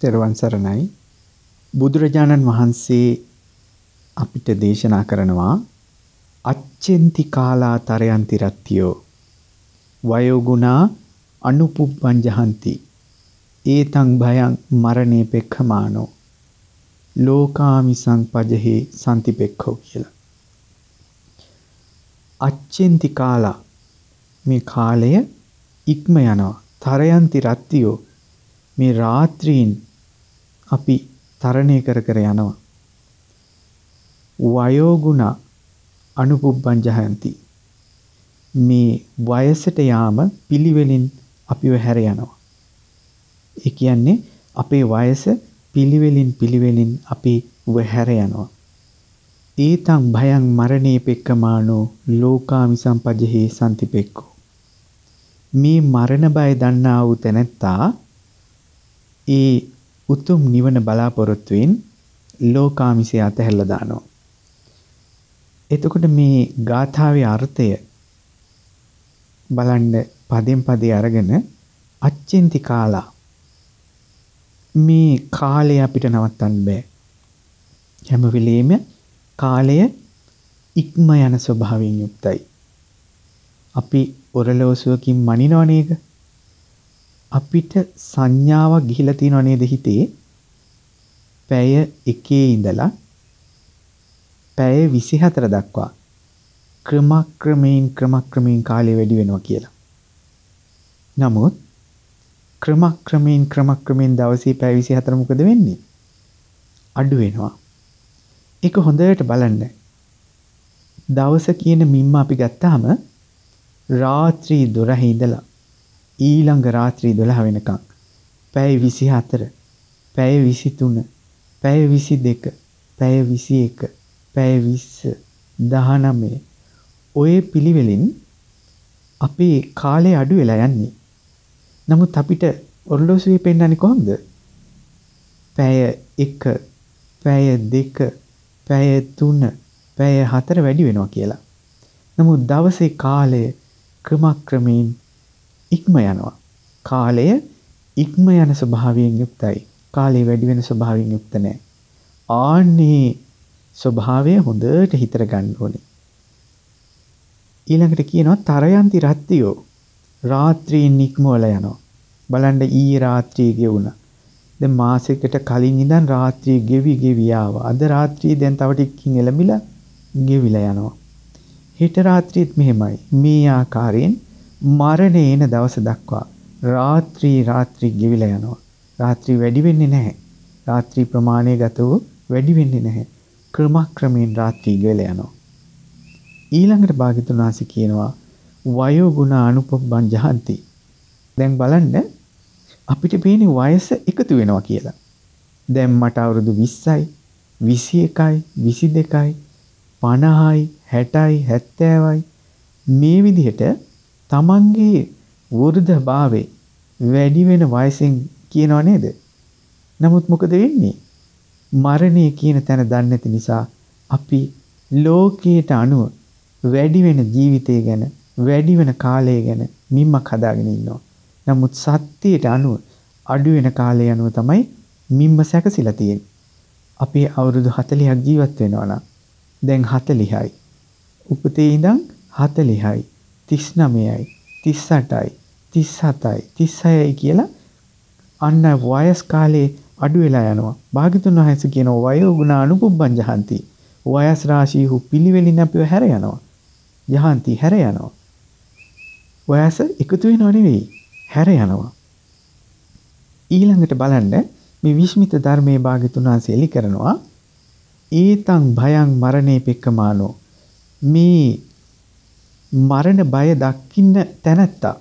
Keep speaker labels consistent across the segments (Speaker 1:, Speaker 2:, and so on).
Speaker 1: තෙරුවන් සරණයි. බුදුරජාණන් වහන්සේ අපිට දේශනා කරනවා අච්චෙන්ති කාලා තරයන්ති රත්තියෝ වයෝගුණා අනුපුබ්බංජහන්ති ඒතං භයං මරණේ පෙක්ඛමානෝ ලෝකාමිසං පජහේ සම්තිපෙක්ඛෝ කියලා. අච්චෙන්ති කාලා මේ කාලය ඉක්ම යනවා. තරයන්ති රත්තියෝ මේ රාත්‍රීන් අපි තරණය කර කර යනවා. වයෝගුණ අනුපුබ්බං ජහන්ති. මේ වයසට යාම පිළිවෙලින් අපිව හැර යනවා. ඒ කියන්නේ අපේ වයස පිළිවෙලින් පිළිවෙලින් අපි වහැර යනවා. ඒතං භයං මරණේ පෙක්කමානෝ ලෝකාමි සම්පජහේ සම්තිපෙක්කෝ. මේ මරණ බය දන්නා වූ තැනැත්තා ඒ උතුම් නිවන බලාපොරොත්තුෙන් ලෝකාමිසය අතහැරලා දානවා. එතකොට මේ ගාථාවේ අර්ථය බලන්න පදෙන් පදේ අරගෙන අච්චෙන්ති කාලා මේ කාලය අපිට නවත්තන්න බෑ. හැම වෙලෙම කාලය ඉක්ම යන ස්වභාවයෙන් යුක්තයි. අපි ඔරලෝසුවකින් මනිනව නේද? අපිට සංඥාවක් ගිහිලා තියෙනව නේද හිතේ? පැය 1 ඉඳලා පැය 24 දක්වා ක්‍රමක්‍රමයෙන් ක්‍රමක්‍රමයෙන් කාලය වැඩි වෙනවා කියලා. නමුත් ක්‍රමක්‍රමයෙන් ක්‍රමක්‍රමයෙන් දවසේ පැය 24 මොකද වෙන්නේ? අඩු වෙනවා. ඒක හොඳට බලන්න. දවස කියන මිම්ම අපි ගත්තාම රාත්‍රී 12 ඉඳලා ඊළඟ රාත්‍රී 12 වෙනකන් පැය 24 පැය 23 පැය 22 පැය 21 පැය 20 19 ඔය පිළිවෙලින් අපේ කාලය අඩු වෙලා යන්නේ. නමුත් අපිට ඔරලෝසුවේ පෙන්වන්නේ කොහොමද? පැය 1 පැය 2 පැය 3 පැය 4 වැඩි වෙනවා කියලා. නමුත් දවසේ කාලය ක්‍රමක්‍රමයෙන් ඉක්ම යනවා. කාලය ඉක්ම යන ස්වභාවයෙන් යුක්තයි. කාලය වැඩි වෙන ස්වභාවයෙන් යුක්ත නැහැ. ආන්නේ ස්වභාවය හොඳට හිතර ගන්න ඕනේ. ඊළඟට කියනවා තරයන්ති රත්තියෝ රාත්‍රියෙන් නික්මවල යනවා. බලන්න ඊයේ රාත්‍රියේ ගෙවුණා. දැන් මාසෙකට කලින් ඉඳන් රාත්‍රියේ ගෙවි ගෙවි ආවා. අද රාත්‍රියේ දැන් තව ටිකකින් එළඹිලා ගෙවිලා යනවා. හෙට රාත්‍රියේත් මෙහෙමයි. මේ ආකාරයෙන් මරණය එන දවස දක්වා රාත්‍රී රාත්‍රී ගෙවිලා යනවා. රාත්‍රී වැඩි වෙන්නේ නැහැ. රාත්‍රී ප්‍රමාණය ගතව වැඩි වෙන්නේ නැහැ. ක්‍රමක්‍රමයෙන් රාත්‍රී ගෙවිලා යනවා. ඊළඟට භාග්‍යතුන් වහන්සේ කියනවා වයෝ ගුණ අනුපබ්බං ජහන්ති. දැන් බලන්න අපිට පේන්නේ වයස එකතු වෙනවා කියලා. දැන් මට අවුරුදු 20යි, 21යි, 22යි, 50යි, 60යි, 70යි මේ විදිහට තමන්ගේ වෘද්ධභාවේ වැඩි වෙන වයසෙන් කියනව නේද? නමුත් මොකද වෙන්නේ? මරණය කියන තැන දන්නේ නැති නිසා අපි ලෝකයට අනුව වැඩි වෙන ජීවිතය ගැන වැඩි වෙන කාලය ගැන මිම්මක් හදාගෙන ඉන්නවා. නමුත් සත්‍යයට අනුව අඩු වෙන කාලය අනුව තමයි මිම්ම සැකසিলা තියෙන්නේ. අපි අවුරුදු 40ක් ජීවත් වෙනවා නම් දැන් 40යි. උපතේ ඉඳන් 40යි. 39යි 38යි 37යි 36යි කියලා අන්න වයස් කාලේ අඩු වෙලා යනවා. භාග්‍යතුන් වහන්සේ කියනවා වයෝ ගුණ අනුපුබ්බං ජහන්ති. වයස් රාශීහු පිළිවෙලින් අපිව හැර යනවා. ජහන්ති හැර යනවා. වයස එකතු වෙනව නෙවෙයි හැර යනවා. ඊළඟට බලන්න මේ විශ්මිත ධර්මයේ භාග්‍යතුන් වහන්සේ එලි කරනවා ඒතං භයං මරණේ පෙක්කමානෝ මේ මරණ බය දකින්න තැනැත්තා.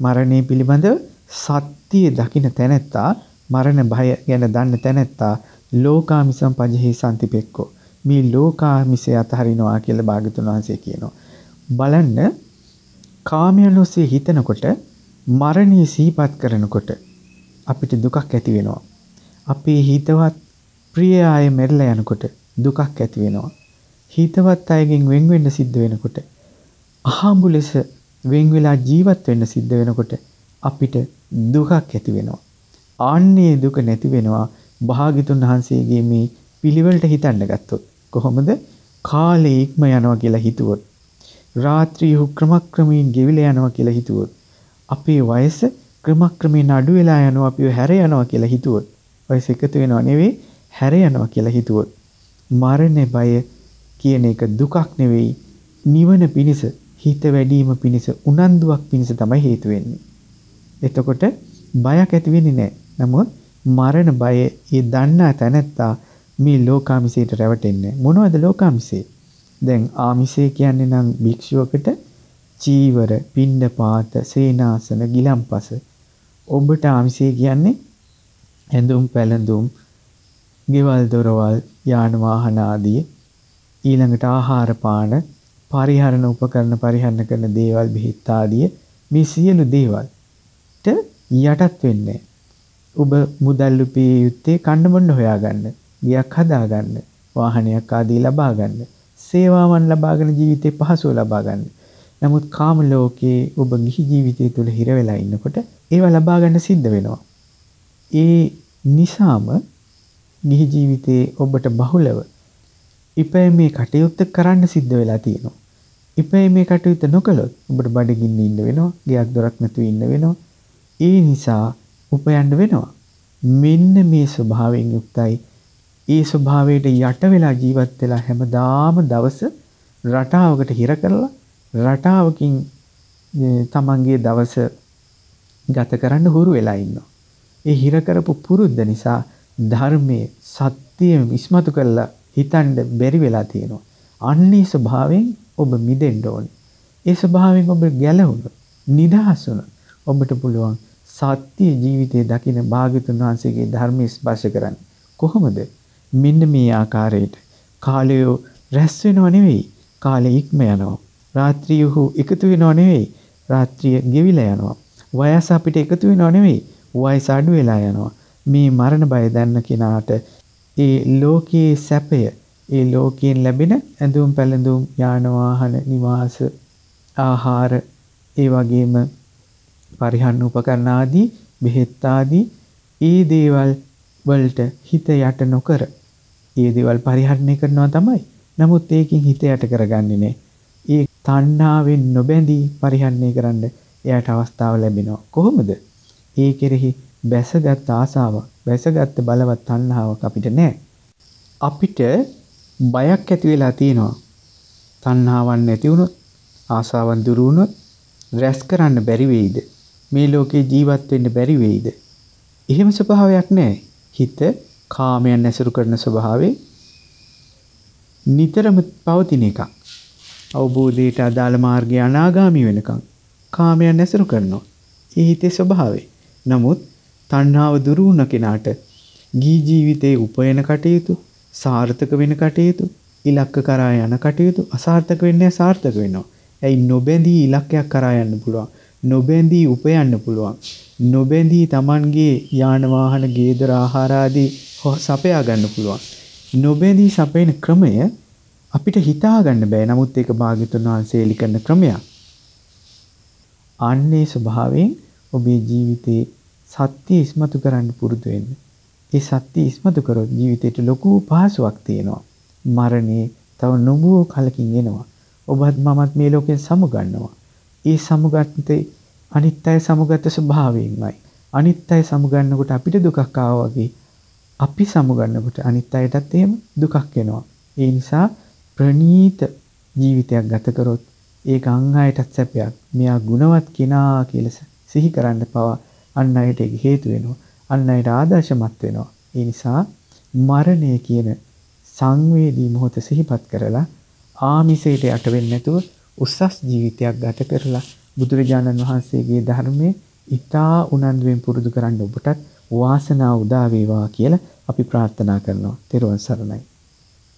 Speaker 1: මරණය පිළිබඳ සත්‍යය දකින තැනැත්තා. මරණ බය ගැන දන්න තැනැත්තා. ලෝකාමිසම් පජහි සන්තිපෙක්කෝ මේ ලෝකාමිසය අතහරිනවා කියලා භාගතුන් වහන්සේ කියනවා. බලන්න කාමයන් ඔස්සේ හිතනකොට මරණය සිහිපත් කරනකොට අපිට දුකක් ඇති වෙනවා. අපේ හිතවත් ප්‍රිය අය මැරිලා යනකොට දුකක් ඇති වෙනවා. හිතවත් අයගෙන් වෙන් වෙන්න සිද්ධ වෙනකොට අහඹු ලෙස වෙන් වෙලා ජීවත් වෙන්න සිද්ධ වෙනකොට අපිට දුකක් ඇති වෙනවා. ආන්නේ දුක නැති වෙනවා භාග්‍යතුන් වහන්සේගේ මේ පිළිවෙලට හිතන්න ගත්තොත්. කොහොමද? කාලේ ඉක්ම යනවා කියලා හිතුවොත්. රාත්‍රී ක්‍රමක්‍රමයෙන් ගෙවිලා යනවා කියලා හිතුවොත්. අපේ වයස ක්‍රමක්‍රමයෙන් අඩු වෙලා යනවා අපිව හැර යනවා කියලා හිතුවොත්. වයස එකතු වෙනව නෙවෙයි හැර යනවා කියලා හිතුවොත්. මරණ බය කියන එක දුකක් නෙවෙයි නිවන පිණිස හිත වැඩිම පිණිස උනන්දුවක් පිණිස තමයි හේතු වෙන්නේ. එතකොට බයක් ඇති වෙන්නේ නැහැ. නමුත් මරණ බය ඒ දන්නා තැනැත්තා මේ ලෝකාමිසයට රැවටෙන්නේ මොනවද ලෝකාමිසේ? දැන් ආමිසේ කියන්නේ නම් භික්ෂුවකට චීවර, පිණ්ඩපාත, සේනාසන, ගිලම්පස. ඔබට ආමිසේ කියන්නේ ඇඳුම් පැළඳුම්, ගෙවල් දොරවල්, යාන වාහන ආදී ඊළඟට ආහාර පාන, පරිහරණ උපකරණ පරිහරණ කරන දේවල් බෙහෙත් ආදී මේ සියලු දේවල්ට යටත් වෙන්නේ. ඔබ මුදල් උපේ යුත්තේ කන්න බොන්න හොයාගන්න, ගියක් හදාගන්න, වාහනයක් ආදී ලබා ගන්න, සේවාවන් ලබාගෙන ජීවිතේ පහසුව ලබා ගන්න. නමුත් කාම ලෝකයේ ඔබ ගිහි ජීවිතය තුළ හිර වෙලා ඉන්නකොට ඒවා ලබා ගන්න සිද්ධ වෙනවා. ඒ නිසාම ගිහි ජීවිතයේ ඔබට බහුලව ඉපැයීමේ කටයුත්ත කරන්න සිද්ධ වෙලා තියෙනවා. ඉපැයීමේ කටයුත්ත නොකළොත් ඔබට බඩගින්න ඉන්න වෙනවා, ගයක් දොරක් නැතුව ඉන්න වෙනවා. ඒ නිසා උපයන්න වෙනවා. මෙන්න මේ ස්වභාවයෙන් යුක්තයි. ඒ ස්වභාවයට යට වෙලා ජීවත් වෙලා හැමදාම දවස රටාවකට හිර කරලා රටාවකින් තමන්ගේ දවස ගත කරන්න හුරු වෙලා ඉන්නවා. ඒ හිර කරපු පුරුද්ද නිසා ධර්මයේ සත්‍යය ඉස්මතු කරලා හිතන්න බැරි වෙලා තියෙනවා. අන්නේ ස්වභාවයෙන් ඔබ මිදෙන්න ඕනේ. ඒ ස්වභාවයෙන් ඔබ ගැලවුණොත්, නිදහස් වුණොත් ඔබට පුළුවන් සත්‍ය ජීවිතයේ දකින භාග්‍යතුන් වහන්සේගේ ධර්මයේ ස්පර්ශ කරන්න. කොහොමද? මෙන්න මේ ආකාරයට කාලය රැස් වෙනව නෙවෙයි, කාලය ඉක්ම යනවා. රාත්‍රියහු එකතු වෙනව නෙවෙයි, රාත්‍රිය ගෙවිලා යනවා. වයස අපිට එකතු වෙනව නෙවෙයි, වයස අඩු වෙලා යනවා. මේ මරණ බය දන්න කෙනාට ඒ ලෝකයේ සැපය ඒ ලෝකයෙන් ලැබෙන ඇඳුම් පැළඳුම් යාන වාහන නිවාස ආහාර ඒ වගේම පරිහරණ උපකරණ ආදී බෙහෙත් ආදී ඒ දේවල් වලට හිත යට නොකර ඒ දේවල් පරිහරණය කරනවා තමයි. නමුත් ඒකෙන් හිත යට කරගන්නේ නැහැ. ඒ තණ්හාවෙන් නොබැඳී පරිහරණය කරන්න එයාට අවස්ථාව ලැබෙනවා. කොහොමද? ඒ කෙරෙහි බැසගත් ආසාවක්, බැසගත් බලවත් තණ්හාවක් අපිට නැහැ. අපිට බයක් ඇති වෙලා තියෙනවා. තණ්හාවක් නැති වුණොත්, ආසාවන් දුරු වුණොත් රැස් කරන්න බැරි වෙයිද? මේ ලෝකේ ජීවත් වෙන්න බැරි වෙයිද? එහෙම ස්වභාවයක් නැහැ. හිත කාමයන් ඇසුරු කරන ස්වභාවයේ නිතරම පවතින එකක්. අවබෝධයට අදාළ මාර්ගය අනාගාමි වෙනකම් කාමයන් ඇසුරු කරනවා. ඒ හිතේ ස්වභාවය. නමුත් තණ්හාව දුරු වුණ කෙනාට ගී ජීවිතේ උපයන කටයුතු, සාර්ථක වෙන කටයුතු, ඉලක්ක කරා යන කටයුතු අසාර්ථක වෙන්නේ සාර්ථක වෙනවා. ඇයි නොබැඳී ඉලක්කයක් කරා යන්න පුළුවන්. නොබැඳී උපයන්න පුළුවන්. නොබැඳී Tamanගේ යාන වාහන, ගේදර ආහාර ආදී සපයා ගන්න පුළුවන්. නොබැඳී සපයන ක්‍රමය අපිට හිතා ගන්න බෑ. නමුත් ඒක භාග්‍යතුන් වහන්සේ එලි කරන ක්‍රමයක්. අන්නේ ස්වභාවයෙන් ඔබේ ජීවිතේ සත්‍ය ඉස්මතු කරන්න පුරුදු වෙන්න. ඒ සත්‍ය ඉස්මතු කරොත් ජීවිතේට ලොකු පහසුවක් තියෙනවා. මරණේ තව නොබෝ කලකින් එනවා. ඔබත් මමත් මේ ලෝකෙන් සමුගන්නවා. ඒ සමුගත්තේ අනිත්‍යය සමුගත ස්වභාවයෙන්මයි. අනිත්‍යය සමුගන්නකොට අපිට දුකක් ආවා වගේ අපි සමුගන්නකොට අනිත්‍යයටත් එහෙම දුකක් එනවා. ඒ නිසා ප්‍රනීත ජීවිතයක් ගත කරොත් ඒක අන් අයටත් සැපයක්. මෙයා ගුණවත් කෙනා කියලා සිහි කරන්න පවා අන් අයට හේතු වෙනවා. අන් අයට ආදර්ශමත් වෙනවා. ඒ නිසා මරණය කියන සංවේදී මොහොත සිහිපත් කරලා ආමිසයට යට වෙන්නේ නැතුව උස්සස් ජීවිතයක් ගත කරලා බුදුරජාණන් වහන්සේගේ ධර්මයේ ඊටා උනන්දුවෙන් පුරුදු කරන්න ඔබටත් වාසනාව උදා වේවා කියලා අපි ප්‍රාර්ථනා කරනවා. ත්වන් සරණයි.